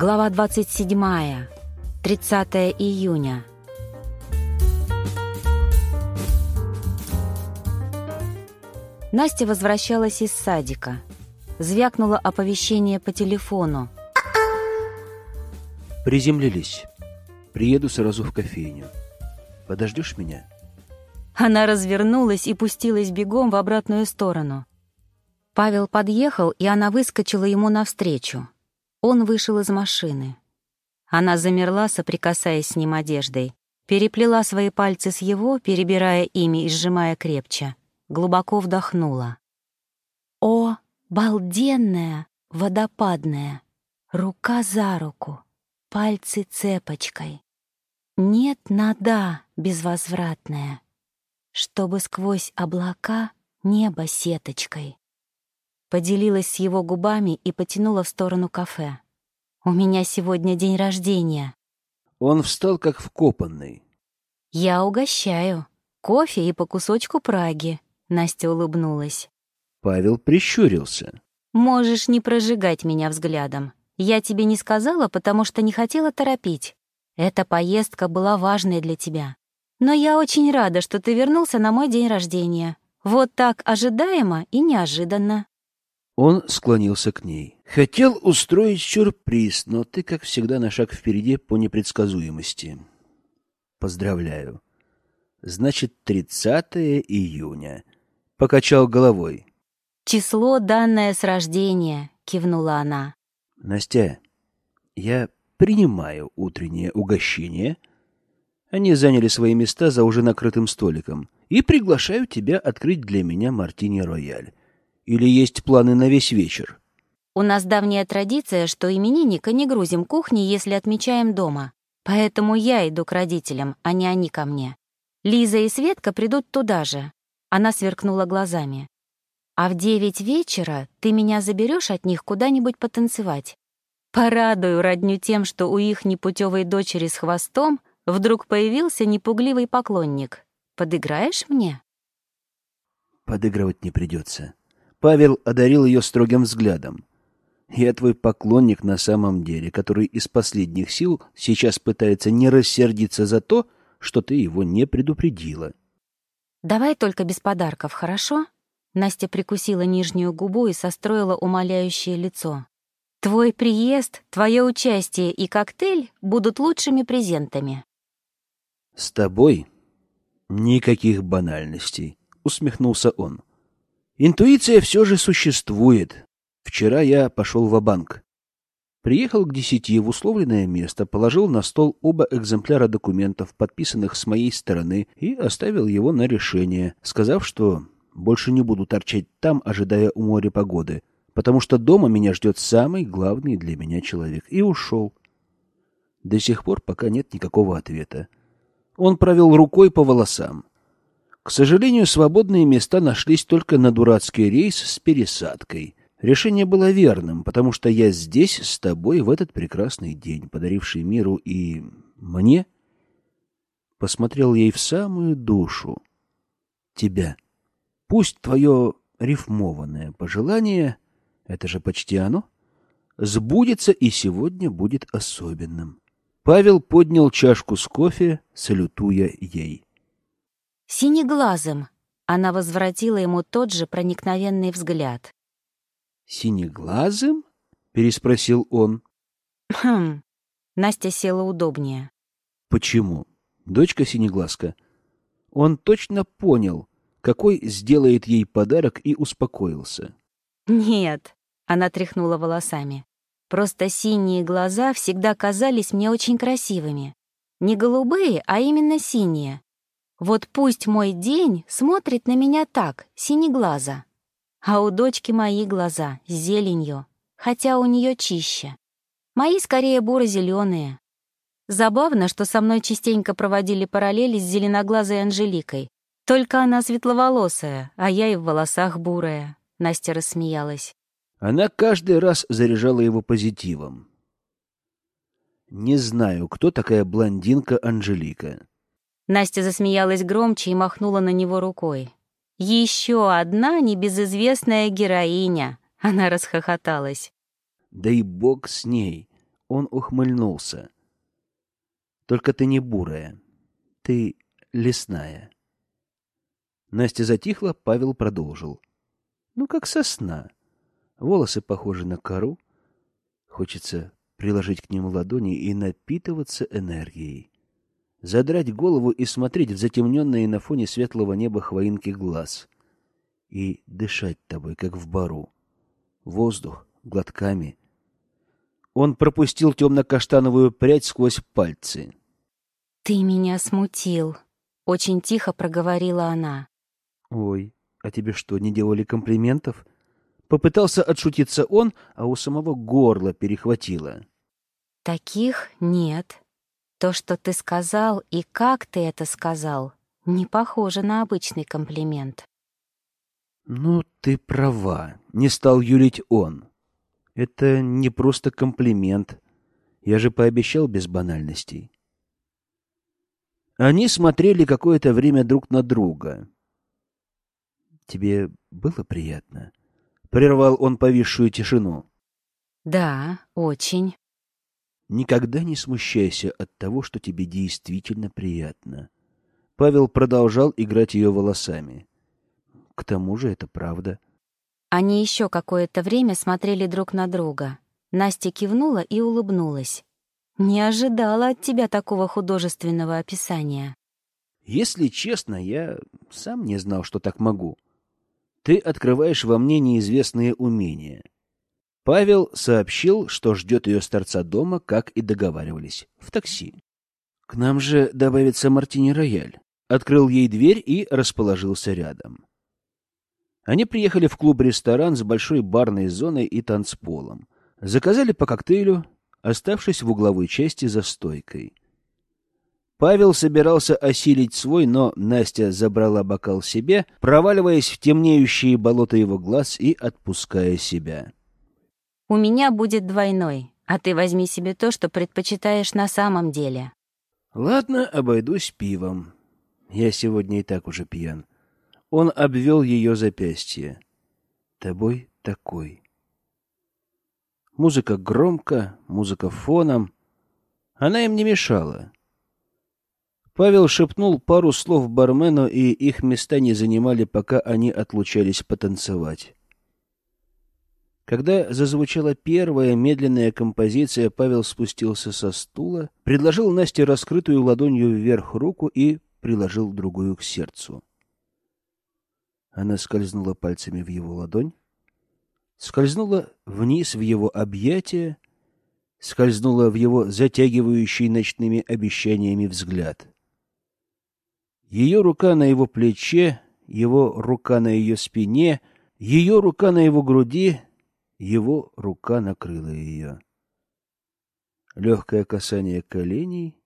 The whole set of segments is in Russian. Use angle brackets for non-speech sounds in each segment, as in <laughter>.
Глава 27. 30 июня. Настя возвращалась из садика. Звякнуло оповещение по телефону. Приземлились. Приеду сразу в кофейню. Подождешь меня? Она развернулась и пустилась бегом в обратную сторону. Павел подъехал, и она выскочила ему навстречу. Он вышел из машины. Она замерла, соприкасаясь с ним одеждой, переплела свои пальцы с его, перебирая ими и сжимая крепче, глубоко вдохнула. О, балденная, водопадная, рука за руку, пальцы цепочкой. Нет нада безвозвратная, чтобы сквозь облака небо сеточкой поделилась с его губами и потянула в сторону кафе. «У меня сегодня день рождения». Он встал как вкопанный. «Я угощаю. Кофе и по кусочку Праги», — Настя улыбнулась. Павел прищурился. «Можешь не прожигать меня взглядом. Я тебе не сказала, потому что не хотела торопить. Эта поездка была важной для тебя. Но я очень рада, что ты вернулся на мой день рождения. Вот так ожидаемо и неожиданно». Он склонился к ней. «Хотел устроить сюрприз, но ты, как всегда, на шаг впереди по непредсказуемости. Поздравляю. Значит, 30 июня». Покачал головой. «Число, данное с рождения», — кивнула она. «Настя, я принимаю утреннее угощение». Они заняли свои места за уже накрытым столиком. «И приглашаю тебя открыть для меня мартини-рояль. Или есть планы на весь вечер? У нас давняя традиция, что именинника не грузим кухни, если отмечаем дома. Поэтому я иду к родителям, а не они ко мне. Лиза и Светка придут туда же. Она сверкнула глазами. А в девять вечера ты меня заберешь от них куда-нибудь потанцевать. Порадую родню тем, что у их непутевой дочери с хвостом вдруг появился непугливый поклонник. Подыграешь мне? Подыгрывать не придется. Павел одарил ее строгим взглядом. «Я твой поклонник на самом деле, который из последних сил сейчас пытается не рассердиться за то, что ты его не предупредила». «Давай только без подарков, хорошо?» Настя прикусила нижнюю губу и состроила умоляющее лицо. «Твой приезд, твое участие и коктейль будут лучшими презентами». «С тобой никаких банальностей», — усмехнулся он. Интуиция все же существует. Вчера я пошел в банк Приехал к десяти в условленное место, положил на стол оба экземпляра документов, подписанных с моей стороны, и оставил его на решение, сказав, что больше не буду торчать там, ожидая у моря погоды, потому что дома меня ждет самый главный для меня человек, и ушел. До сих пор пока нет никакого ответа. Он провел рукой по волосам. К сожалению, свободные места нашлись только на дурацкий рейс с пересадкой. Решение было верным, потому что я здесь с тобой в этот прекрасный день, подаривший миру и мне. Посмотрел ей в самую душу. Тебя. Пусть твое рифмованное пожелание, это же почти оно, сбудется и сегодня будет особенным. Павел поднял чашку с кофе, салютуя ей. Синеглазым. Она возвратила ему тот же проникновенный взгляд. «Синеглазым?» — переспросил он. «Хм». Настя села удобнее. «Почему? Дочка Синеглазка». Он точно понял, какой сделает ей подарок, и успокоился. «Нет», — она тряхнула волосами. «Просто синие глаза всегда казались мне очень красивыми. Не голубые, а именно синие. Вот пусть мой день смотрит на меня так, синеглаза. А у дочки мои глаза с зеленью, хотя у нее чище. Мои скорее буро-зеленые. Забавно, что со мной частенько проводили параллели с зеленоглазой Анжеликой. Только она светловолосая, а я и в волосах бурая. Настя рассмеялась. Она каждый раз заряжала его позитивом. Не знаю, кто такая блондинка Анжелика. Настя засмеялась громче и махнула на него рукой. «Еще одна небезызвестная героиня!» Она расхохоталась. «Да и бог с ней! Он ухмыльнулся. Только ты не бурая. Ты лесная. Настя затихла, Павел продолжил. Ну, как сосна. Волосы похожи на кору. Хочется приложить к ним ладони и напитываться энергией. Задрать голову и смотреть в затемненные на фоне светлого неба хвоинки глаз. И дышать тобой, как в бару. Воздух глотками. Он пропустил темно-каштановую прядь сквозь пальцы. «Ты меня смутил», — очень тихо проговорила она. «Ой, а тебе что, не делали комплиментов?» Попытался отшутиться он, а у самого горло перехватило. «Таких нет. То, что ты сказал и как ты это сказал, не похоже на обычный комплимент». «Ну, ты права», — не стал юлить он. «Это не просто комплимент. Я же пообещал без банальностей». Они смотрели какое-то время друг на друга. «Тебе было приятно?» — прервал он повисшую тишину. «Да, очень». «Никогда не смущайся от того, что тебе действительно приятно». Павел продолжал играть ее волосами. К тому же это правда. Они еще какое-то время смотрели друг на друга. Настя кивнула и улыбнулась. «Не ожидала от тебя такого художественного описания». «Если честно, я сам не знал, что так могу. Ты открываешь во мне неизвестные умения». Павел сообщил, что ждет ее с торца дома, как и договаривались, в такси. «К нам же добавится Мартини-Рояль». Открыл ей дверь и расположился рядом. Они приехали в клуб-ресторан с большой барной зоной и танцполом. Заказали по коктейлю, оставшись в угловой части за стойкой. Павел собирался осилить свой, но Настя забрала бокал себе, проваливаясь в темнеющие болота его глаз и отпуская себя. «У меня будет двойной, а ты возьми себе то, что предпочитаешь на самом деле». «Ладно, обойдусь пивом. Я сегодня и так уже пьян. Он обвел ее запястье. «Тобой такой». Музыка громко, музыка фоном. Она им не мешала. Павел шепнул пару слов бармену, и их места не занимали, пока они отлучались потанцевать. Когда зазвучала первая медленная композиция, Павел спустился со стула, предложил Насте раскрытую ладонью вверх руку и приложил другую к сердцу. Она скользнула пальцами в его ладонь, скользнула вниз в его объятия, скользнула в его затягивающий ночными обещаниями взгляд. Ее рука на его плече, его рука на ее спине, ее рука на его груди, его рука накрыла ее. Легкое касание коленей.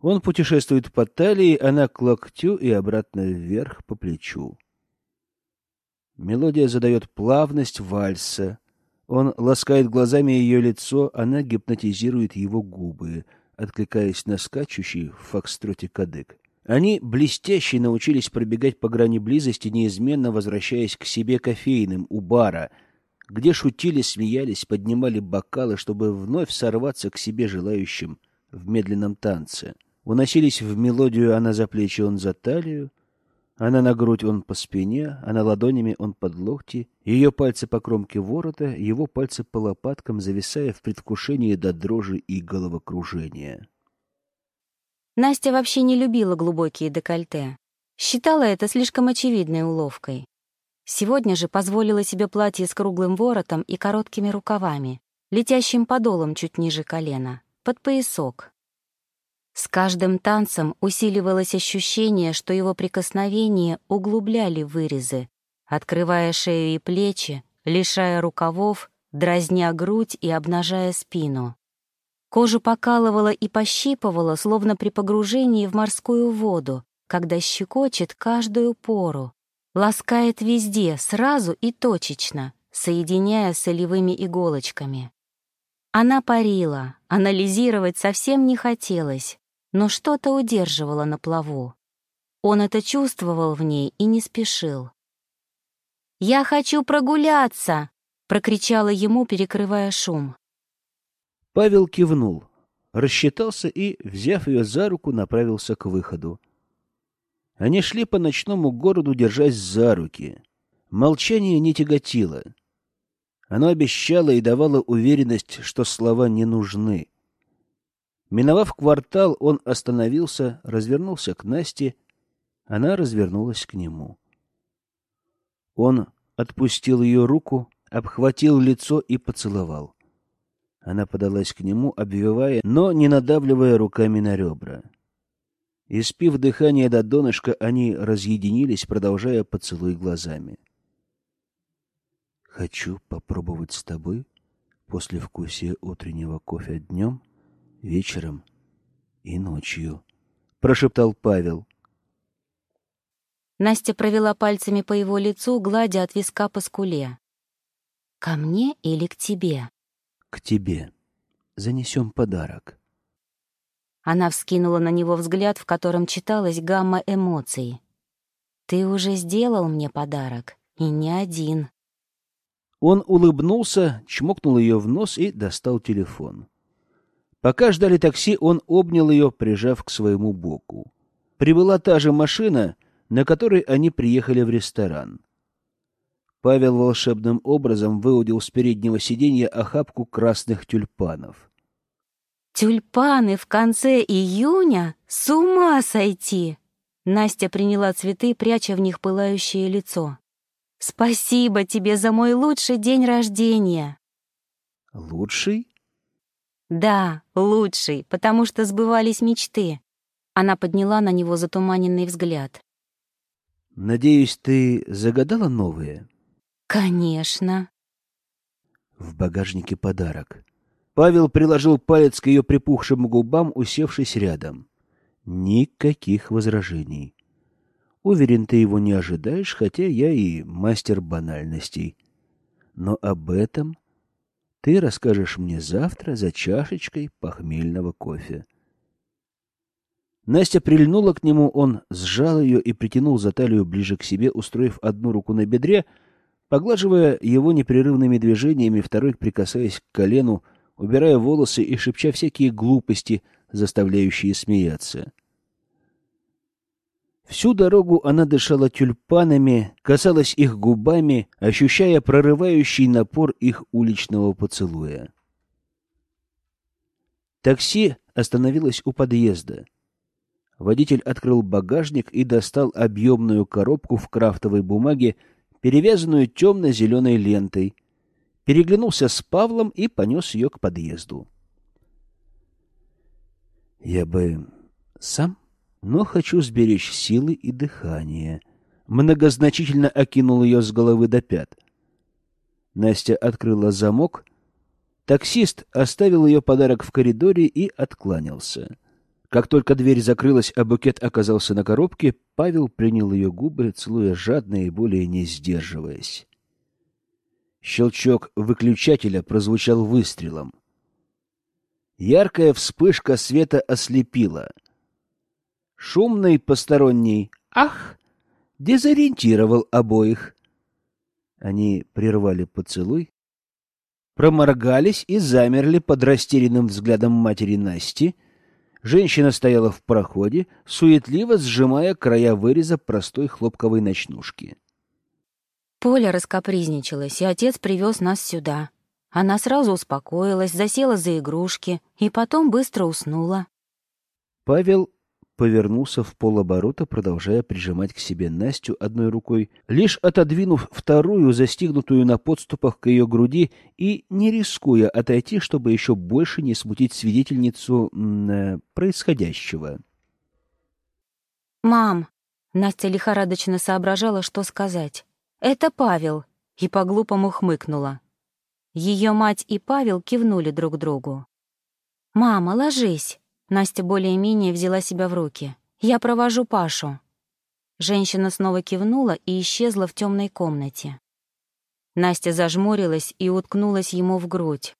Он путешествует по талии, она к локтю и обратно вверх по плечу. Мелодия задает плавность вальса. Он ласкает глазами ее лицо, она гипнотизирует его губы, откликаясь на скачущий в фокстроте кадык. Они блестяще научились пробегать по грани близости, неизменно возвращаясь к себе кофейным у бара, где шутили, смеялись, поднимали бокалы, чтобы вновь сорваться к себе желающим в медленном танце. Уносились в мелодию она за плечи, он за талию, она на грудь, он по спине, она ладонями, он под локти, ее пальцы по кромке ворота, его пальцы по лопаткам, зависая в предвкушении до дрожи и головокружения. Настя вообще не любила глубокие декольте. Считала это слишком очевидной уловкой. Сегодня же позволила себе платье с круглым воротом и короткими рукавами, летящим подолом чуть ниже колена, под поясок. С каждым танцем усиливалось ощущение, что его прикосновения углубляли вырезы, открывая шею и плечи, лишая рукавов, дразня грудь и обнажая спину. Кожу покалывало и пощипывало, словно при погружении в морскую воду, когда щекочет каждую пору, ласкает везде, сразу и точечно, соединяя солевыми иголочками. Она парила, анализировать совсем не хотелось, но что-то удерживало на плаву. Он это чувствовал в ней и не спешил. «Я хочу прогуляться!» — прокричала ему, перекрывая шум. Павел кивнул, рассчитался и, взяв ее за руку, направился к выходу. Они шли по ночному городу, держась за руки. Молчание не тяготило. Оно обещало и давало уверенность, что слова не нужны. Миновав квартал, он остановился, развернулся к Насте. Она развернулась к нему. Он отпустил ее руку, обхватил лицо и поцеловал. Она подалась к нему, обвивая, но не надавливая руками на ребра. Испив дыхание до донышка, они разъединились, продолжая поцелуй глазами. «Хочу попробовать с тобой после вкусия утреннего кофе днем, вечером и ночью», — прошептал Павел. Настя провела пальцами по его лицу, гладя от виска по скуле. «Ко мне или к тебе?» «К тебе. Занесем подарок». Она вскинула на него взгляд, в котором читалась гамма эмоций. «Ты уже сделал мне подарок, и не один». Он улыбнулся, чмокнул ее в нос и достал телефон. Пока ждали такси, он обнял ее, прижав к своему боку. Прибыла та же машина, на которой они приехали в ресторан. Павел волшебным образом выудил с переднего сиденья охапку красных тюльпанов. «Тюльпаны в конце июня? С ума сойти!» Настя приняла цветы, пряча в них пылающее лицо. «Спасибо тебе за мой лучший день рождения!» «Лучший?» «Да, лучший, потому что сбывались мечты». Она подняла на него затуманенный взгляд. «Надеюсь, ты загадала новые?» «Конечно». В багажнике подарок. Павел приложил палец к ее припухшим губам, усевшись рядом. Никаких возражений. Уверен, ты его не ожидаешь, хотя я и мастер банальностей. Но об этом ты расскажешь мне завтра за чашечкой похмельного кофе. Настя прильнула к нему, он сжал ее и притянул за талию ближе к себе, устроив одну руку на бедре, поглаживая его непрерывными движениями, второй прикасаясь к колену, убирая волосы и шепча всякие глупости, заставляющие смеяться. Всю дорогу она дышала тюльпанами, касалась их губами, ощущая прорывающий напор их уличного поцелуя. Такси остановилось у подъезда. Водитель открыл багажник и достал объемную коробку в крафтовой бумаге, перевязанную темно-зеленой лентой, переглянулся с Павлом и понес ее к подъезду. «Я бы сам, но хочу сберечь силы и дыхание», многозначительно окинул ее с головы до пят. Настя открыла замок, таксист оставил ее подарок в коридоре и откланялся. Как только дверь закрылась, а букет оказался на коробке, Павел принял ее губы, целуя жадно и более не сдерживаясь. Щелчок выключателя прозвучал выстрелом. Яркая вспышка света ослепила. Шумный посторонний «Ах!» дезориентировал обоих. Они прервали поцелуй, проморгались и замерли под растерянным взглядом матери Насти — Женщина стояла в проходе, суетливо сжимая края выреза простой хлопковой ночнушки. Поля раскопризничалась, и отец привез нас сюда. Она сразу успокоилась, засела за игрушки и потом быстро уснула. Павел повернулся в полоборота, продолжая прижимать к себе Настю одной рукой, лишь отодвинув вторую, застигнутую на подступах к ее груди, и не рискуя отойти, чтобы еще больше не смутить свидетельницу э, происходящего. «Мам!» — Настя лихорадочно соображала, что сказать. «Это Павел!» — и по-глупому хмыкнула. Ее мать и Павел кивнули друг другу. «Мама, ложись!» Настя более-менее взяла себя в руки. «Я провожу Пашу». Женщина снова кивнула и исчезла в темной комнате. Настя зажмурилась и уткнулась ему в грудь.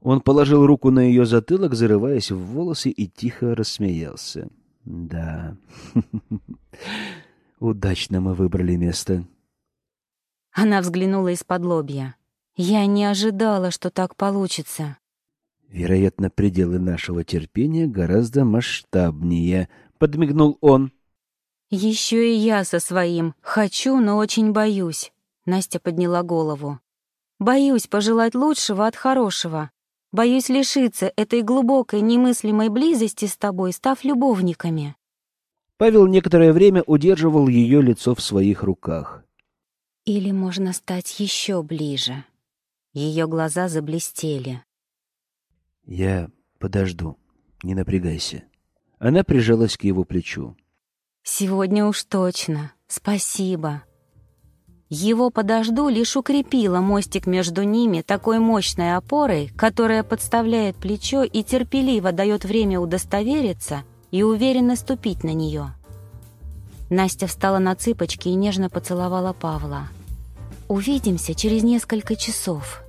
Он положил руку на ее затылок, зарываясь в волосы, и тихо рассмеялся. «Да, <laughs> удачно мы выбрали место». Она взглянула из-под лобья. «Я не ожидала, что так получится». Вероятно, пределы нашего терпения гораздо масштабнее, подмигнул он. Еще и я со своим хочу, но очень боюсь. Настя подняла голову. Боюсь пожелать лучшего от хорошего. Боюсь лишиться этой глубокой немыслимой близости с тобой, став любовниками. Павел некоторое время удерживал ее лицо в своих руках. Или можно стать еще ближе. Ее глаза заблестели. Я подожду, не напрягайся. Она прижалась к его плечу. Сегодня уж точно. Спасибо. Его «подожду» лишь укрепило мостик между ними такой мощной опорой, которая подставляет плечо и терпеливо дает время удостовериться и уверенно ступить на нее. Настя встала на цыпочки и нежно поцеловала Павла. «Увидимся через несколько часов»,